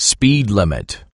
Speed limit.